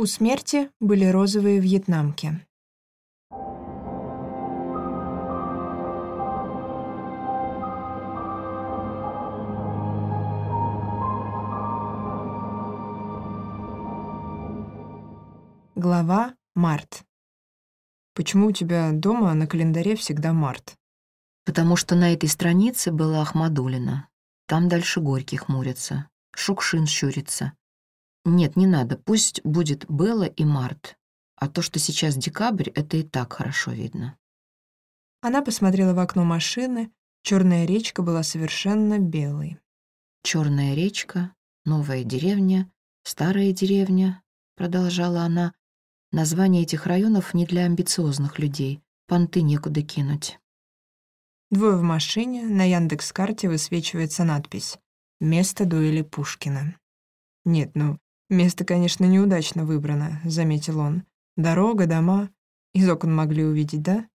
У смерти были розовые вьетнамки. Глава «Март». Почему у тебя дома на календаре всегда март? Потому что на этой странице была Ахмадулина. Там дальше Горький хмурится. Шукшин щурится. Нет, не надо, пусть будет Белла и Март. А то, что сейчас декабрь, это и так хорошо видно. Она посмотрела в окно машины. Черная речка была совершенно белой. Черная речка, новая деревня, старая деревня, продолжала она. Название этих районов не для амбициозных людей. Понты некуда кинуть. Двое в машине, на Яндекс-карте высвечивается надпись «Место дуэли Пушкина». Нет, ну, место, конечно, неудачно выбрано, заметил он. Дорога, дома. Из окон могли увидеть, да?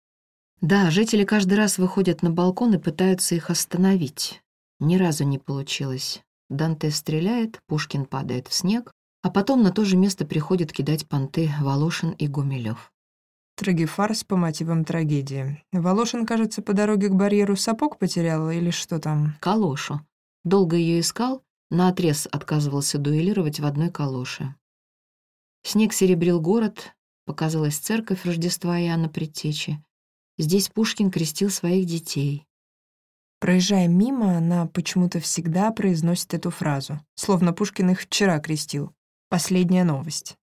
Да, жители каждый раз выходят на балкон и пытаются их остановить. Ни разу не получилось. Данте стреляет, Пушкин падает в снег, а потом на то же место приходят кидать понты Волошин и Гумилев. Трагефарс по мотивам трагедии. Волошин, кажется, по дороге к барьеру сапог потерял или что там? Калошу. Долго ее искал, наотрез отказывался дуэлировать в одной калоше. Снег серебрил город, показалась церковь Рождества Иоанна Предтечи. Здесь Пушкин крестил своих детей. Проезжая мимо, она почему-то всегда произносит эту фразу, словно Пушкин их вчера крестил. Последняя новость.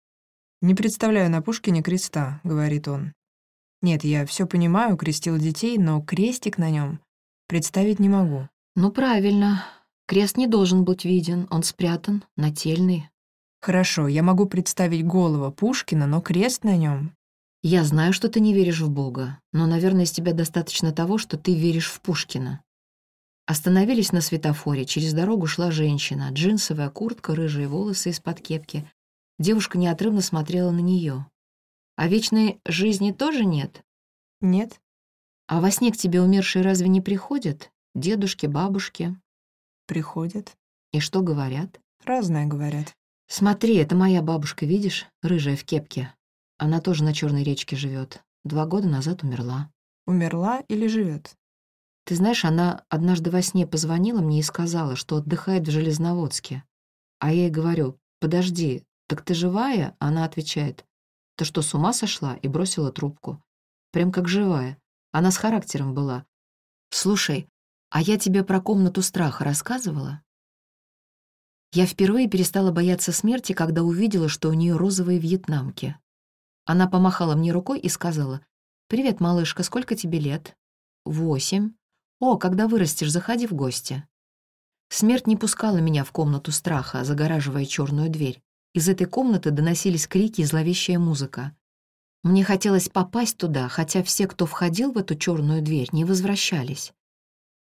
«Не представляю на Пушкине креста», — говорит он. «Нет, я все понимаю, крестил детей, но крестик на нем представить не могу». «Ну, правильно. Крест не должен быть виден, он спрятан, нательный». «Хорошо, я могу представить голову Пушкина, но крест на нем. «Я знаю, что ты не веришь в Бога, но, наверное, из тебя достаточно того, что ты веришь в Пушкина». Остановились на светофоре, через дорогу шла женщина, джинсовая куртка, рыжие волосы из-под кепки. Девушка неотрывно смотрела на нее. «А вечной жизни тоже нет?» «Нет». «А во сне к тебе умершие разве не приходят? Дедушки, бабушки?» «Приходят». «И что говорят?» «Разное говорят». «Смотри, это моя бабушка, видишь? Рыжая в кепке. Она тоже на Черной речке живет. Два года назад умерла». «Умерла или живет? Ты знаешь, она однажды во сне позвонила мне и сказала, что отдыхает в Железноводске. А я ей говорю, подожди, так ты живая? Она отвечает, ты что, с ума сошла? И бросила трубку. Прям как живая. Она с характером была. Слушай, а я тебе про комнату страха рассказывала? Я впервые перестала бояться смерти, когда увидела, что у нее розовые вьетнамки. Она помахала мне рукой и сказала, «Привет, малышка, сколько тебе лет?» «Восемь». «О, когда вырастешь, заходи в гости». Смерть не пускала меня в комнату страха, загораживая черную дверь. Из этой комнаты доносились крики и зловещая музыка. Мне хотелось попасть туда, хотя все, кто входил в эту черную дверь, не возвращались.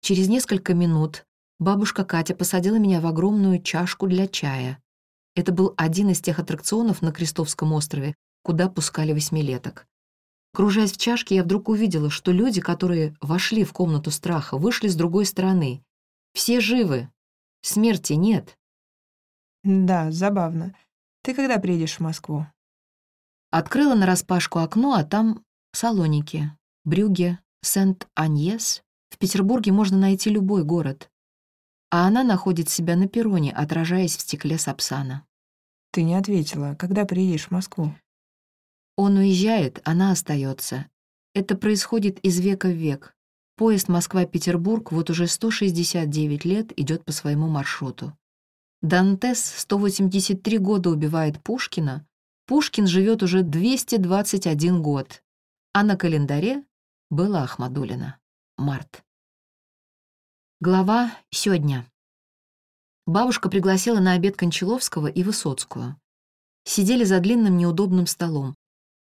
Через несколько минут бабушка Катя посадила меня в огромную чашку для чая. Это был один из тех аттракционов на Крестовском острове, куда пускали восьмилеток. Кружаясь в чашке, я вдруг увидела, что люди, которые вошли в комнату страха, вышли с другой стороны. Все живы. Смерти нет. Да, забавно. Ты когда приедешь в Москву? Открыла нараспашку окно, а там Салоники, Брюге, Сент-Аньес. В Петербурге можно найти любой город. А она находит себя на перроне, отражаясь в стекле Сапсана. Ты не ответила. Когда приедешь в Москву? Он уезжает, она остается. Это происходит из века в век. Поезд Москва-Петербург вот уже 169 лет идет по своему маршруту. Дантес 183 года убивает Пушкина, Пушкин живет уже 221 год, а на календаре была Ахмадулина. Март. Глава «Сегодня». Бабушка пригласила на обед Кончаловского и Высоцкую. Сидели за длинным неудобным столом.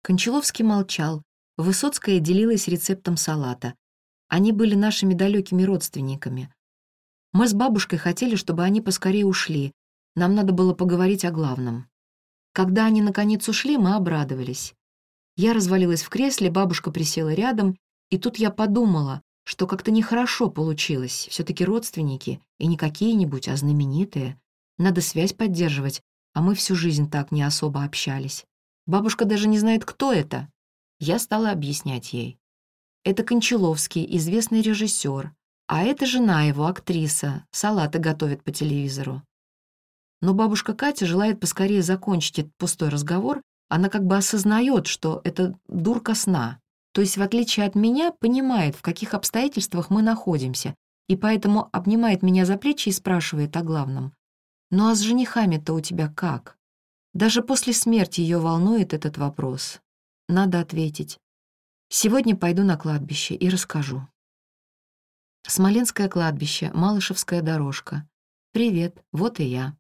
Кончаловский молчал, Высоцкая делилась рецептом салата. Они были нашими далекими родственниками. Мы с бабушкой хотели, чтобы они поскорее ушли. Нам надо было поговорить о главном. Когда они наконец ушли, мы обрадовались. Я развалилась в кресле, бабушка присела рядом, и тут я подумала, что как-то нехорошо получилось. все таки родственники, и не какие-нибудь, а знаменитые. Надо связь поддерживать, а мы всю жизнь так не особо общались. Бабушка даже не знает, кто это. Я стала объяснять ей. Это Кончаловский, известный режиссер, а это жена его, актриса, салаты готовит по телевизору. Но бабушка Катя желает поскорее закончить этот пустой разговор, она как бы осознает, что это дурка сна. То есть, в отличие от меня, понимает, в каких обстоятельствах мы находимся, и поэтому обнимает меня за плечи и спрашивает о главном. «Ну а с женихами-то у тебя как?» Даже после смерти ее волнует этот вопрос. Надо ответить. Сегодня пойду на кладбище и расскажу. Смоленское кладбище, Малышевская дорожка. Привет, вот и я.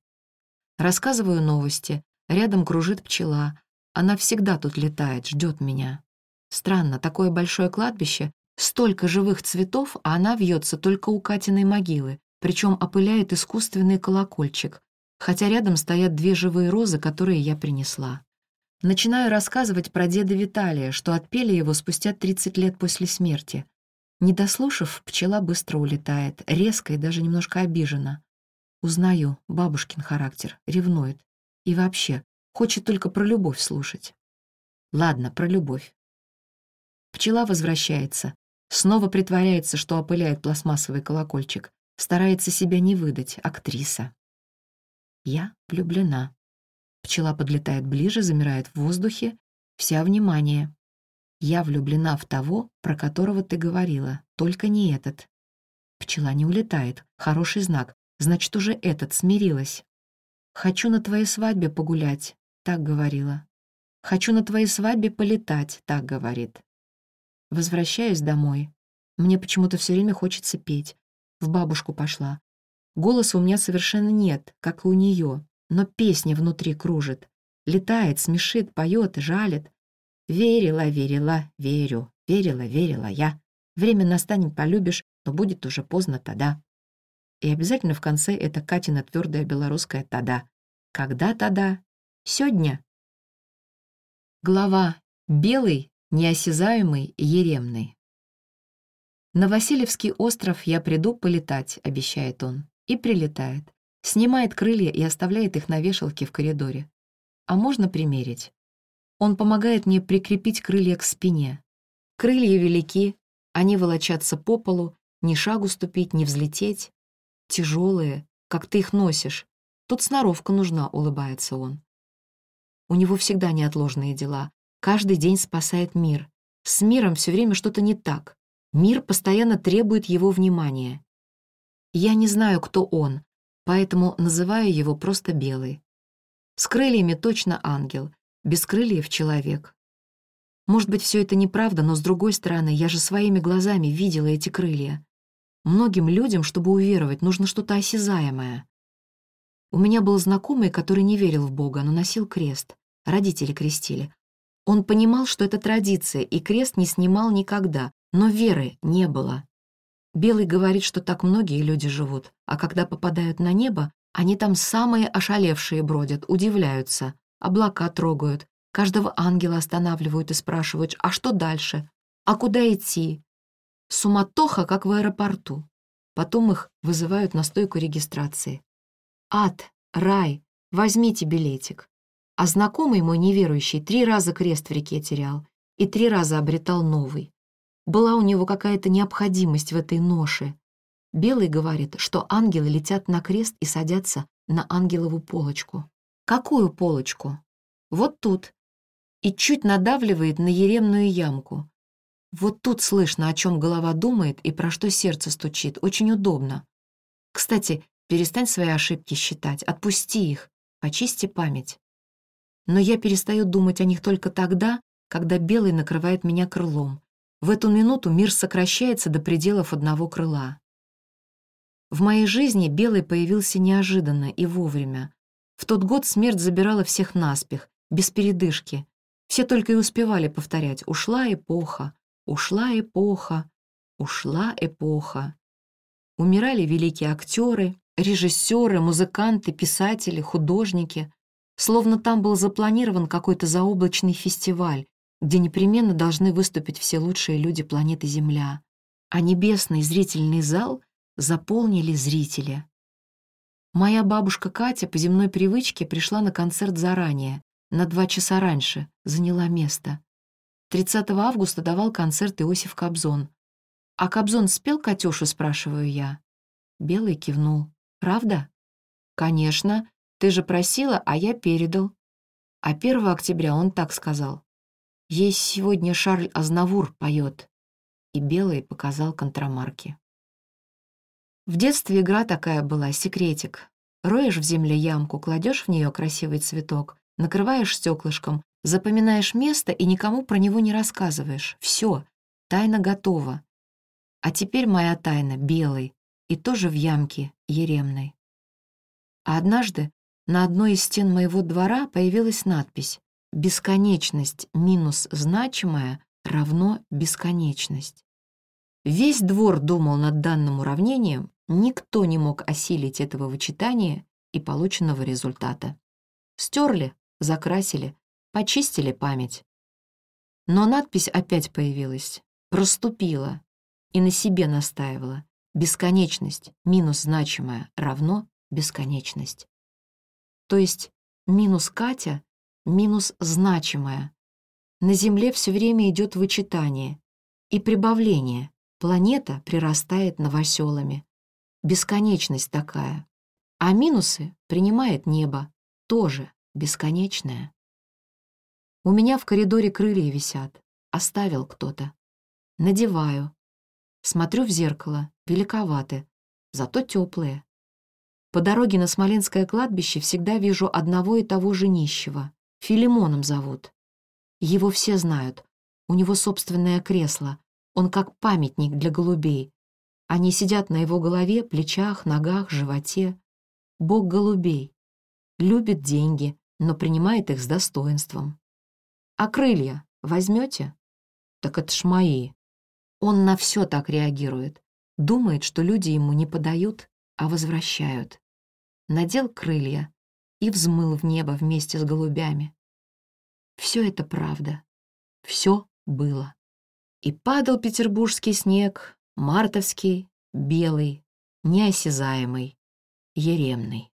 Рассказываю новости. Рядом кружит пчела. Она всегда тут летает, ждет меня. Странно, такое большое кладбище, столько живых цветов, а она вьется только у Катиной могилы, причем опыляет искусственный колокольчик, хотя рядом стоят две живые розы, которые я принесла. Начинаю рассказывать про деда Виталия, что отпели его спустя 30 лет после смерти. Не дослушав, пчела быстро улетает, резко и даже немножко обижена. Узнаю, бабушкин характер, ревнует. И вообще, хочет только про любовь слушать. Ладно, про любовь. Пчела возвращается, снова притворяется, что опыляет пластмассовый колокольчик, старается себя не выдать, актриса. Я влюблена. Пчела подлетает ближе, замирает в воздухе. Вся внимание. Я влюблена в того, про которого ты говорила, только не этот. Пчела не улетает. Хороший знак. Значит, уже этот смирилась. «Хочу на твоей свадьбе погулять», — так говорила. «Хочу на твоей свадьбе полетать», — так говорит. Возвращаюсь домой. Мне почему-то все время хочется петь. В бабушку пошла. Голоса у меня совершенно нет, как и у нее, но песня внутри кружит. Летает, смешит, поет жалит. Верила, верила, верю, верила, верила я. Время настанет, полюбишь, но будет уже поздно тогда. И обязательно в конце это Катина твердая белорусская «тада». Когда тогда? Сегодня. Глава «Белый, неосязаемый, еремный». «На Васильевский остров я приду полетать», — обещает он. И прилетает. Снимает крылья и оставляет их на вешалке в коридоре. А можно примерить? Он помогает мне прикрепить крылья к спине. Крылья велики, они волочатся по полу, ни шагу ступить, ни взлететь. Тяжелые, как ты их носишь. Тут сноровка нужна, улыбается он. У него всегда неотложные дела. Каждый день спасает мир. С миром все время что-то не так. Мир постоянно требует его внимания. Я не знаю, кто он, поэтому называю его просто Белый. С крыльями точно ангел, без крыльев — человек. Может быть, все это неправда, но с другой стороны, я же своими глазами видела эти крылья. Многим людям, чтобы уверовать, нужно что-то осязаемое. У меня был знакомый, который не верил в Бога, но носил крест. Родители крестили. Он понимал, что это традиция, и крест не снимал никогда, но веры не было. Белый говорит, что так многие люди живут, а когда попадают на небо, они там самые ошалевшие бродят, удивляются, облака трогают, каждого ангела останавливают и спрашивают, а что дальше? А куда идти? Суматоха, как в аэропорту. Потом их вызывают на стойку регистрации. Ад, рай, возьмите билетик. А знакомый мой неверующий три раза крест в реке терял и три раза обретал новый. Была у него какая-то необходимость в этой ноше. Белый говорит, что ангелы летят на крест и садятся на ангелову полочку. Какую полочку? Вот тут. И чуть надавливает на еремную ямку. Вот тут слышно, о чем голова думает и про что сердце стучит. Очень удобно. Кстати, перестань свои ошибки считать, отпусти их, почисти память. Но я перестаю думать о них только тогда, когда белый накрывает меня крылом, в эту минуту мир сокращается до пределов одного крыла. В моей жизни Белый появился неожиданно и вовремя. В тот год смерть забирала всех наспех, без передышки. Все только и успевали повторять «Ушла эпоха, ушла эпоха, ушла эпоха». Умирали великие актеры, режиссеры, музыканты, писатели, художники. Словно там был запланирован какой-то заоблачный фестиваль, где непременно должны выступить все лучшие люди планеты Земля, а небесный зрительный зал заполнили зрители. Моя бабушка Катя по земной привычке пришла на концерт заранее, на два часа раньше, заняла место. 30 августа давал концерт Иосиф Кобзон. «А Кобзон спел Катюшу?» — спрашиваю я. Белый кивнул. «Правда?» «Конечно. Ты же просила, а я передал». А 1 октября он так сказал. «Ей сегодня Шарль Азнавур поет». И Белый показал контрамарки. В детстве игра такая была, секретик. Роешь в земле ямку, кладешь в нее красивый цветок, накрываешь стеклышком, запоминаешь место и никому про него не рассказываешь. Все, тайна готова. А теперь моя тайна белый и тоже в ямке еремной. А однажды на одной из стен моего двора появилась надпись «Бесконечность минус значимая равно бесконечность». Весь двор думал над данным уравнением, никто не мог осилить этого вычитания и полученного результата. Стерли, закрасили, почистили память. Но надпись опять появилась, проступила и на себе настаивала. Бесконечность минус значимая равно бесконечность. То есть минус Катя минус значимая. На Земле все время идет вычитание и прибавление. Планета прирастает новоселами. Бесконечность такая. А минусы принимает небо, тоже бесконечное. У меня в коридоре крылья висят. Оставил кто-то. Надеваю. Смотрю в зеркало. Великоваты. Зато теплые. По дороге на Смоленское кладбище всегда вижу одного и того же нищего. Филимоном зовут. Его все знают. У него собственное кресло. Он как памятник для голубей. Они сидят на его голове, плечах, ногах, животе. Бог голубей. Любит деньги, но принимает их с достоинством. А крылья возьмете? Так это ж мои. Он на все так реагирует. Думает, что люди ему не подают, а возвращают. Надел крылья и взмыл в небо вместе с голубями. Все это правда. Все было. И падал петербургский снег, мартовский, белый, неосязаемый, еремный.